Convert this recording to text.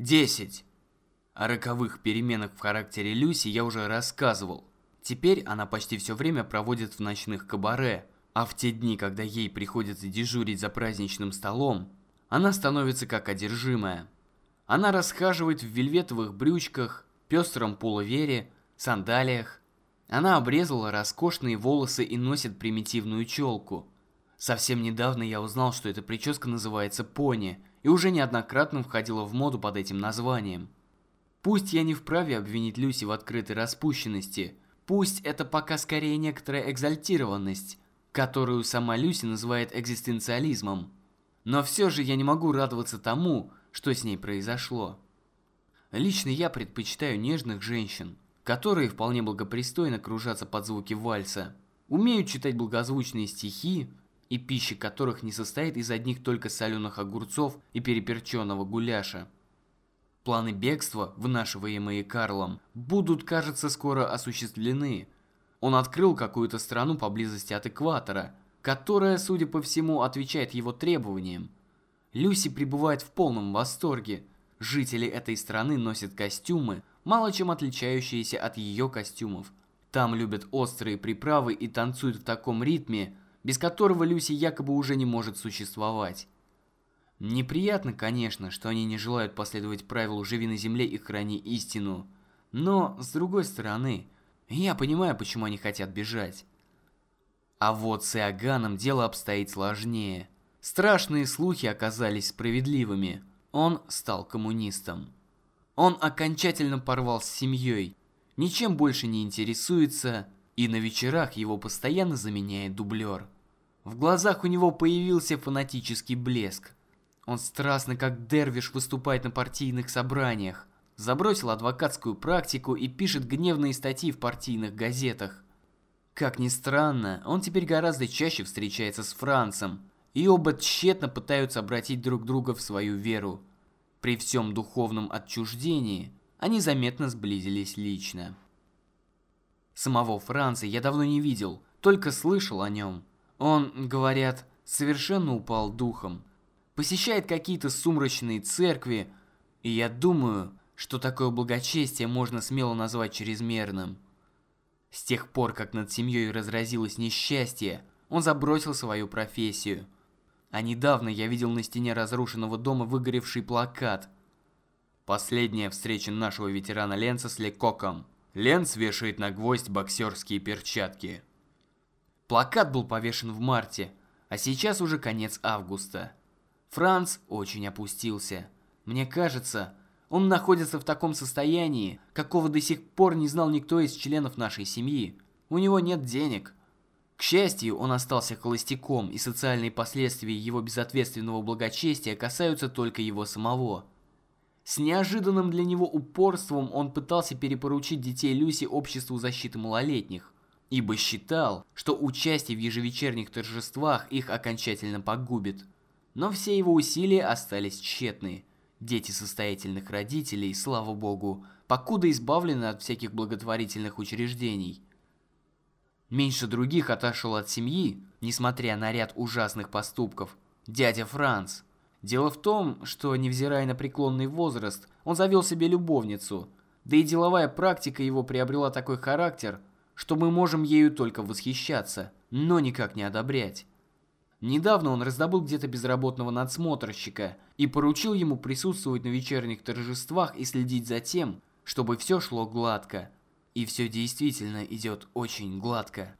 10. О роковых переменах в характере Люси я уже рассказывал. Теперь она почти все время проводит в ночных кабаре, а в те дни, когда ей приходится дежурить за праздничным столом, она становится как одержимая. Она расхаживает в вельветовых брючках, пестром полувере, сандалиях. Она обрезала роскошные волосы и носит примитивную челку. Совсем недавно я узнал, что эта прическа называется пони, и уже неоднократно входила в моду под этим названием. Пусть я не вправе обвинить Люси в открытой распущенности, пусть это пока скорее некоторая экзальтированность, которую сама Люси называет экзистенциализмом. Но все же я не могу радоваться тому, что с ней произошло. Лично я предпочитаю нежных женщин, которые вполне благопристойно кружатся под звуки вальса, умеют читать благозвучные стихи, и пища которых не состоит из одних только соленых огурцов и переперченного гуляша. Планы бегства, вынашиваемые Карлом, будут, кажется, скоро осуществлены. Он открыл какую-то страну поблизости от экватора, которая, судя по всему, отвечает его требованиям. Люси пребывает в полном восторге. Жители этой страны носят костюмы, мало чем отличающиеся от ее костюмов. Там любят острые приправы и танцуют в таком ритме, без которого Люси якобы уже не может существовать. Неприятно, конечно, что они не желают последовать правилу «живи на земле и храни истину». Но, с другой стороны, я понимаю, почему они хотят бежать. А вот с Иоганном дело обстоит сложнее. Страшные слухи оказались справедливыми. Он стал коммунистом. Он окончательно порвал с семьей, ничем больше не интересуется, и на вечерах его постоянно заменяет дублер. В глазах у него появился фанатический блеск. Он страстно, как дервиш, выступает на партийных собраниях, забросил адвокатскую практику и пишет гневные статьи в партийных газетах. Как ни странно, он теперь гораздо чаще встречается с Францем, и оба тщетно пытаются обратить друг друга в свою веру. При всем духовном отчуждении они заметно сблизились лично. Самого Франца я давно не видел, только слышал о нем. Он, говорят, совершенно упал духом, посещает какие-то сумрачные церкви, и я думаю, что такое благочестие можно смело назвать чрезмерным. С тех пор, как над семьей разразилось несчастье, он забросил свою профессию. А недавно я видел на стене разрушенного дома выгоревший плакат. Последняя встреча нашего ветерана Ленца с Лекоком. Ленц вешает на гвоздь боксерские перчатки. Плакат был повешен в марте, а сейчас уже конец августа. Франц очень опустился. Мне кажется, он находится в таком состоянии, какого до сих пор не знал никто из членов нашей семьи. У него нет денег. К счастью, он остался холостяком, и социальные последствия его безответственного благочестия касаются только его самого. С неожиданным для него упорством он пытался перепоручить детей Люси обществу защиты малолетних, ибо считал, что участие в ежевечерних торжествах их окончательно погубит. Но все его усилия остались тщетны. Дети состоятельных родителей, слава богу, покуда избавлены от всяких благотворительных учреждений. Меньше других отошел от семьи, несмотря на ряд ужасных поступков, дядя Франц. Дело в том, что, невзирая на преклонный возраст, он завел себе любовницу, да и деловая практика его приобрела такой характер, что мы можем ею только восхищаться, но никак не одобрять. Недавно он раздобыл где-то безработного надсмотрщика и поручил ему присутствовать на вечерних торжествах и следить за тем, чтобы все шло гладко. И все действительно идет очень гладко.